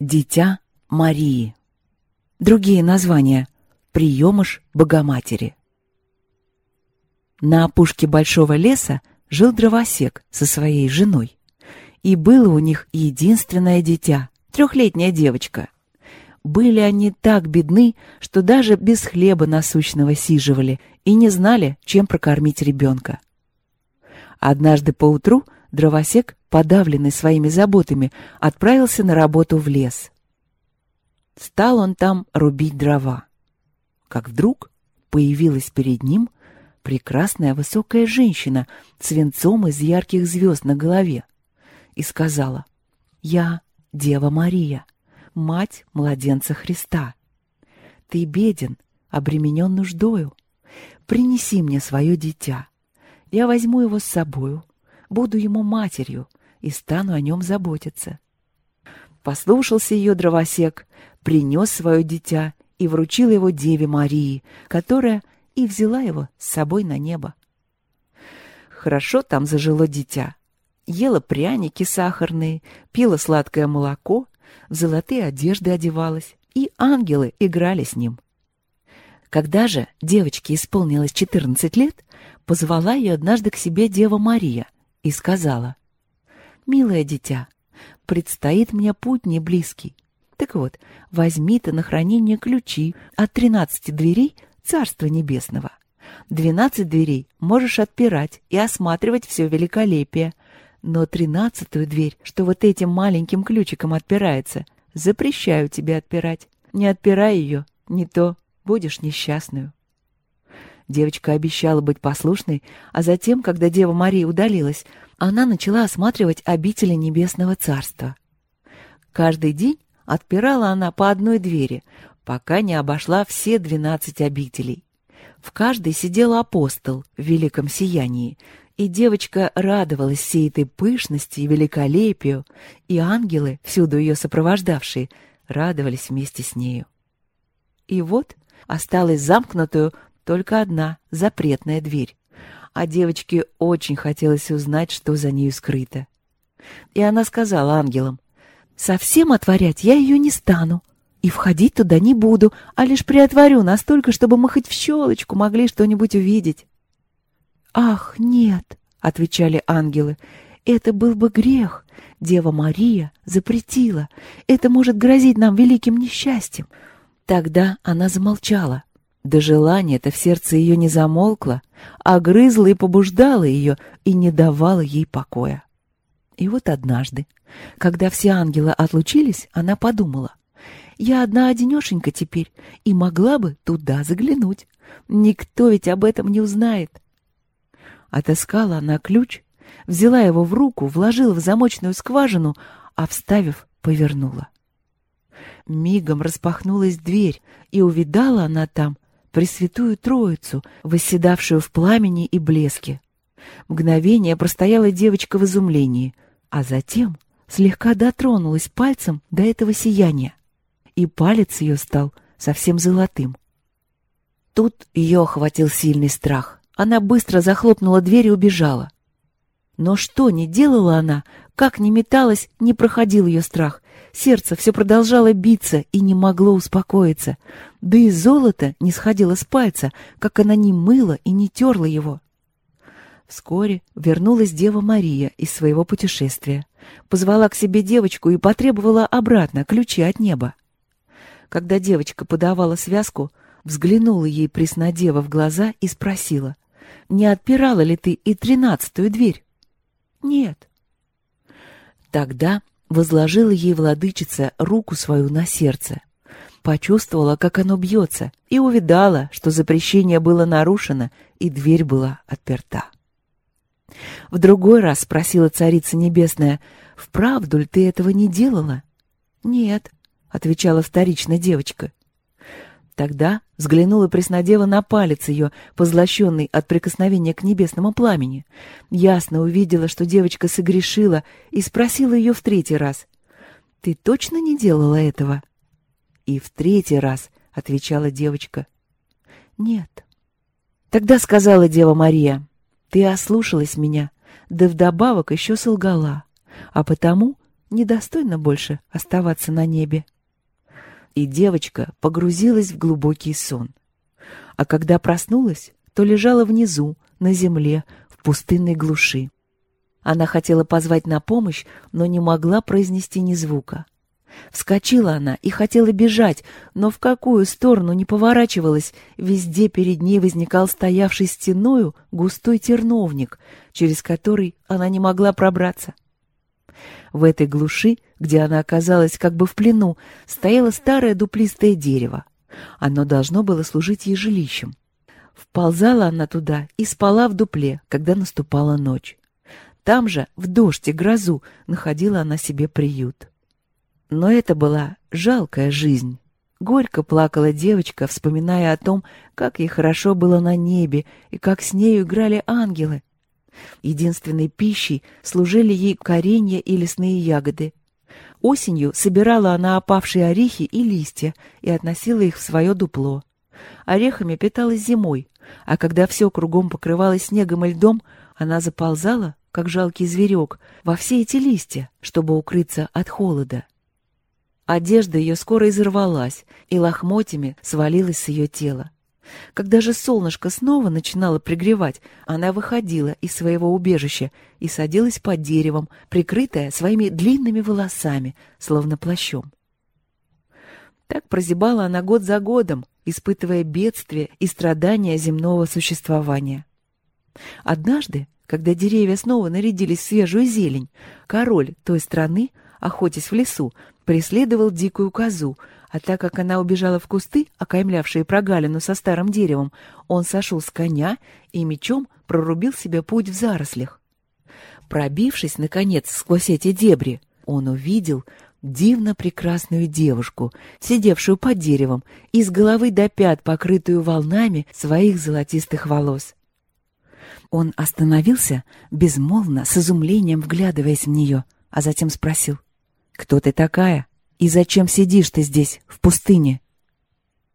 Дитя Марии. Другие названия. Приемыш Богоматери. На опушке большого леса жил дровосек со своей женой. И было у них единственное дитя, трехлетняя девочка. Были они так бедны, что даже без хлеба насущного сиживали и не знали, чем прокормить ребенка. Однажды поутру дровосек, подавленный своими заботами, отправился на работу в лес. Стал он там рубить дрова. Как вдруг появилась перед ним прекрасная высокая женщина с венцом из ярких звезд на голове и сказала «Я Дева Мария, мать младенца Христа. Ты беден, обременен нуждою. Принеси мне свое дитя. Я возьму его с собою, буду ему матерью и стану о нем заботиться». Послушался ее дровосек, принес свое дитя и вручил его Деве Марии, которая и взяла его с собой на небо. Хорошо там зажило дитя. Ела пряники сахарные, пила сладкое молоко, в золотые одежды одевалась, и ангелы играли с ним. Когда же девочке исполнилось 14 лет, позвала ее однажды к себе Дева Мария и сказала, «Милое дитя, предстоит мне путь не близкий. Так вот, возьми ты на хранение ключи от тринадцати дверей Царства Небесного. Двенадцать дверей можешь отпирать и осматривать все великолепие, но тринадцатую дверь, что вот этим маленьким ключиком отпирается, запрещаю тебе отпирать. Не отпирай ее, не то будешь несчастную. Девочка обещала быть послушной, а затем, когда Дева Мария удалилась, она начала осматривать обители Небесного Царства. Каждый день отпирала она по одной двери, пока не обошла все двенадцать обителей. В каждой сидел апостол в великом сиянии, и девочка радовалась всей этой пышности и великолепию, и ангелы, всюду ее сопровождавшие, радовались вместе с нею. И вот осталась замкнутую только одна запретная дверь, а девочке очень хотелось узнать, что за нею скрыто. И она сказала ангелам, «Совсем отворять я ее не стану, и входить туда не буду, а лишь приотворю настолько, чтобы мы хоть в щелочку могли что-нибудь увидеть. «Ах, нет!» — отвечали ангелы. «Это был бы грех. Дева Мария запретила. Это может грозить нам великим несчастьем». Тогда она замолчала. Да желание-то в сердце ее не замолкло, а грызло и побуждало ее и не давало ей покоя. И вот однажды, когда все ангелы отлучились, она подумала, я одна-одинешенька теперь и могла бы туда заглянуть. Никто ведь об этом не узнает. Отыскала она ключ, взяла его в руку, вложила в замочную скважину, а, вставив, повернула. Мигом распахнулась дверь, и увидала она там Пресвятую Троицу, восседавшую в пламени и блеске. Мгновение простояла девочка в изумлении, а затем слегка дотронулась пальцем до этого сияния и палец ее стал совсем золотым. Тут ее охватил сильный страх. Она быстро захлопнула дверь и убежала. Но что не делала она, как ни металась, не проходил ее страх. Сердце все продолжало биться и не могло успокоиться. Да и золото не сходило с пальца, как она не мыла и не терла его. Вскоре вернулась Дева Мария из своего путешествия. Позвала к себе девочку и потребовала обратно ключи от неба. Когда девочка подавала связку, взглянула ей Преснодева в глаза и спросила, «Не отпирала ли ты и тринадцатую дверь?» «Нет». Тогда возложила ей владычица руку свою на сердце, почувствовала, как оно бьется, и увидала, что запрещение было нарушено, и дверь была отперта. В другой раз спросила Царица Небесная, «Вправду ли ты этого не делала?» «Нет», — отвечала вторично девочка. Тогда взглянула Преснодева на палец ее, позлощенный от прикосновения к небесному пламени. Ясно увидела, что девочка согрешила, и спросила ее в третий раз. «Ты точно не делала этого?» И в третий раз отвечала девочка. «Нет». Тогда сказала Дева Мария, «Ты ослушалась меня, да вдобавок еще солгала, а потому недостойна больше оставаться на небе. И девочка погрузилась в глубокий сон. А когда проснулась, то лежала внизу, на земле, в пустынной глуши. Она хотела позвать на помощь, но не могла произнести ни звука. Вскочила она и хотела бежать, но в какую сторону не поворачивалась, везде перед ней возникал стоявший стеною густой терновник, через который она не могла пробраться. В этой глуши, где она оказалась как бы в плену, стояло старое дуплистое дерево. Оно должно было служить ей жилищем. Вползала она туда и спала в дупле, когда наступала ночь. Там же, в дождь и грозу, находила она себе приют. Но это была жалкая жизнь. Горько плакала девочка, вспоминая о том, как ей хорошо было на небе и как с нею играли ангелы. Единственной пищей служили ей коренья и лесные ягоды. Осенью собирала она опавшие орехи и листья и относила их в свое дупло. Орехами питалась зимой, а когда все кругом покрывалось снегом и льдом, она заползала, как жалкий зверек, во все эти листья, чтобы укрыться от холода. Одежда ее скоро изорвалась, и лохмотьями свалилась с ее тела. Когда же солнышко снова начинало пригревать, она выходила из своего убежища и садилась под деревом, прикрытая своими длинными волосами, словно плащом. Так прозябала она год за годом, испытывая бедствия и страдания земного существования. Однажды, когда деревья снова нарядились в свежую зелень, король той страны, охотясь в лесу, преследовал дикую козу, а так как она убежала в кусты, окаймлявшие прогалину со старым деревом, он сошел с коня и мечом прорубил себе путь в зарослях. Пробившись, наконец, сквозь эти дебри, он увидел дивно прекрасную девушку, сидевшую под деревом и с головы до пят покрытую волнами своих золотистых волос. Он остановился, безмолвно, с изумлением вглядываясь в нее, а затем спросил — «Кто ты такая? И зачем сидишь ты здесь, в пустыне?»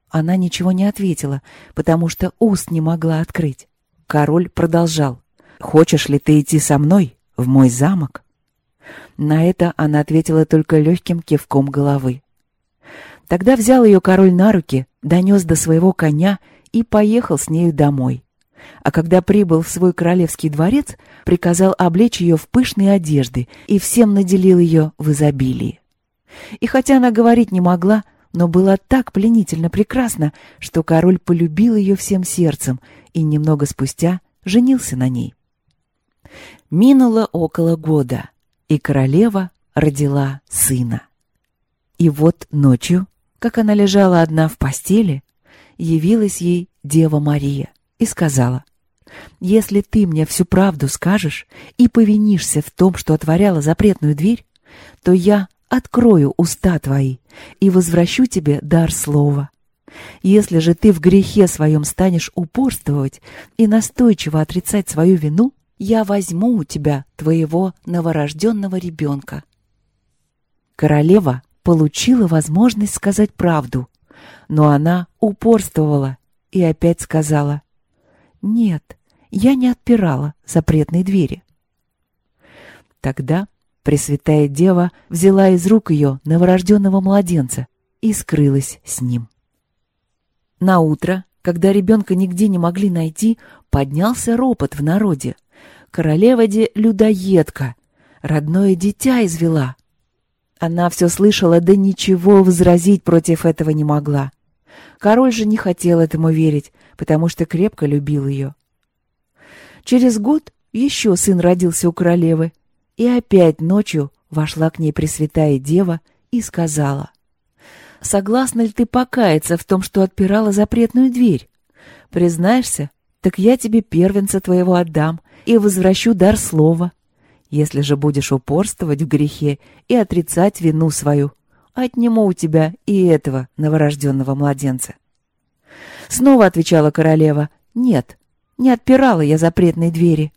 Она ничего не ответила, потому что уст не могла открыть. Король продолжал. «Хочешь ли ты идти со мной в мой замок?» На это она ответила только легким кивком головы. Тогда взял ее король на руки, донес до своего коня и поехал с нею домой а когда прибыл в свой королевский дворец, приказал облечь ее в пышные одежды и всем наделил ее в изобилии. И хотя она говорить не могла, но была так пленительно прекрасна, что король полюбил ее всем сердцем и немного спустя женился на ней. Минуло около года, и королева родила сына. И вот ночью, как она лежала одна в постели, явилась ей Дева Мария и сказала, «Если ты мне всю правду скажешь и повинишься в том, что отворяла запретную дверь, то я открою уста твои и возвращу тебе дар слова. Если же ты в грехе своем станешь упорствовать и настойчиво отрицать свою вину, я возьму у тебя твоего новорожденного ребенка». Королева получила возможность сказать правду, но она упорствовала и опять сказала, нет, я не отпирала запретные двери. Тогда Пресвятая Дева взяла из рук ее новорожденного младенца и скрылась с ним. На утро, когда ребенка нигде не могли найти, поднялся ропот в народе. Королева де людоедка, родное дитя извела. Она все слышала, да ничего возразить против этого не могла. Король же не хотел этому верить, потому что крепко любил ее. Через год еще сын родился у королевы, и опять ночью вошла к ней Пресвятая Дева и сказала, «Согласна ли ты покаяться в том, что отпирала запретную дверь? Признаешься, так я тебе первенца твоего отдам и возвращу дар слова. Если же будешь упорствовать в грехе и отрицать вину свою, отниму у тебя и этого новорожденного младенца. Снова отвечала королева, нет, не отпирала я запретной двери.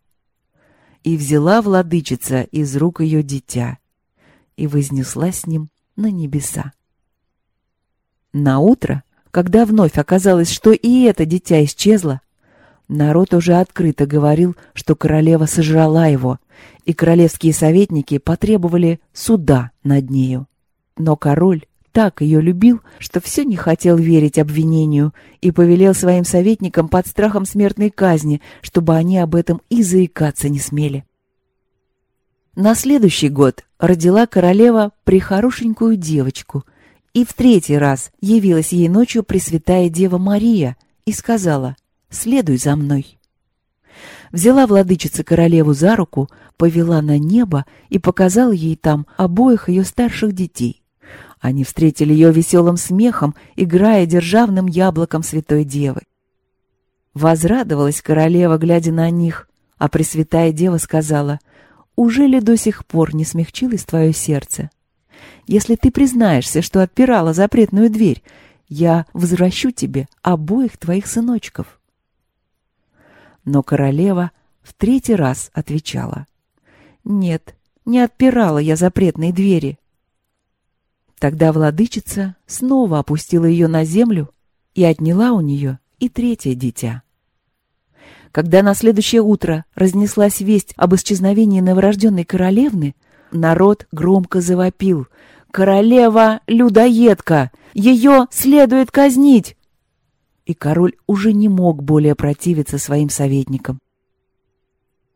И взяла владычица из рук ее дитя и вознесла с ним на небеса. На утро, когда вновь оказалось, что и это дитя исчезло, Народ уже открыто говорил, что королева сожрала его, и королевские советники потребовали суда над нею. Но король так ее любил, что все не хотел верить обвинению и повелел своим советникам под страхом смертной казни, чтобы они об этом и заикаться не смели. На следующий год родила королева прихорошенькую девочку, и в третий раз явилась ей ночью Пресвятая Дева Мария и сказала «Следуй за мной». Взяла владычица королеву за руку, повела на небо и показала ей там обоих ее старших детей. Они встретили ее веселым смехом, играя державным яблоком Святой Девы. Возрадовалась королева, глядя на них, а Пресвятая Дева сказала, «Уже ли до сих пор не смягчилось твое сердце? Если ты признаешься, что отпирала запретную дверь, я возвращу тебе обоих твоих сыночков». Но королева в третий раз отвечала, «Нет, не отпирала я запретные двери. Тогда владычица снова опустила ее на землю и отняла у нее и третье дитя. Когда на следующее утро разнеслась весть об исчезновении новорожденной королевны, народ громко завопил «Королева-людоедка! Ее следует казнить!» И король уже не мог более противиться своим советникам.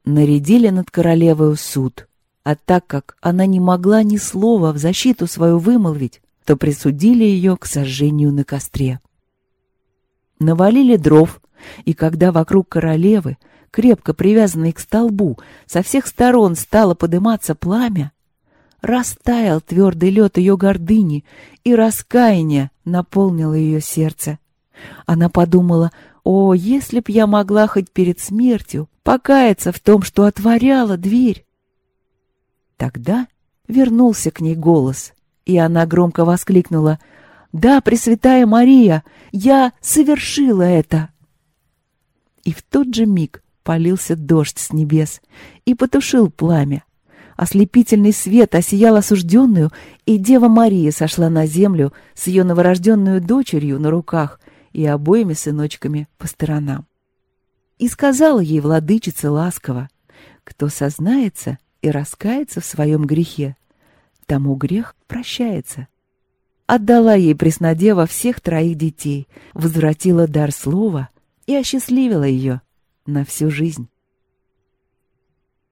Нарядили над королевой суд — а так как она не могла ни слова в защиту свою вымолвить, то присудили ее к сожжению на костре. Навалили дров, и когда вокруг королевы, крепко привязанной к столбу, со всех сторон стало подниматься пламя, растаял твердый лед ее гордыни, и раскаяние наполнило ее сердце. Она подумала, о, если б я могла хоть перед смертью покаяться в том, что отворяла дверь, Тогда вернулся к ней голос, и она громко воскликнула «Да, Пресвятая Мария, я совершила это!» И в тот же миг полился дождь с небес и потушил пламя. Ослепительный свет осиял осужденную, и Дева Мария сошла на землю с ее новорожденную дочерью на руках и обоими сыночками по сторонам. И сказала ей владычица ласково, «Кто сознается, и раскается в своем грехе, тому грех прощается. Отдала ей Преснодева всех троих детей, возвратила дар слова и осчастливила ее на всю жизнь.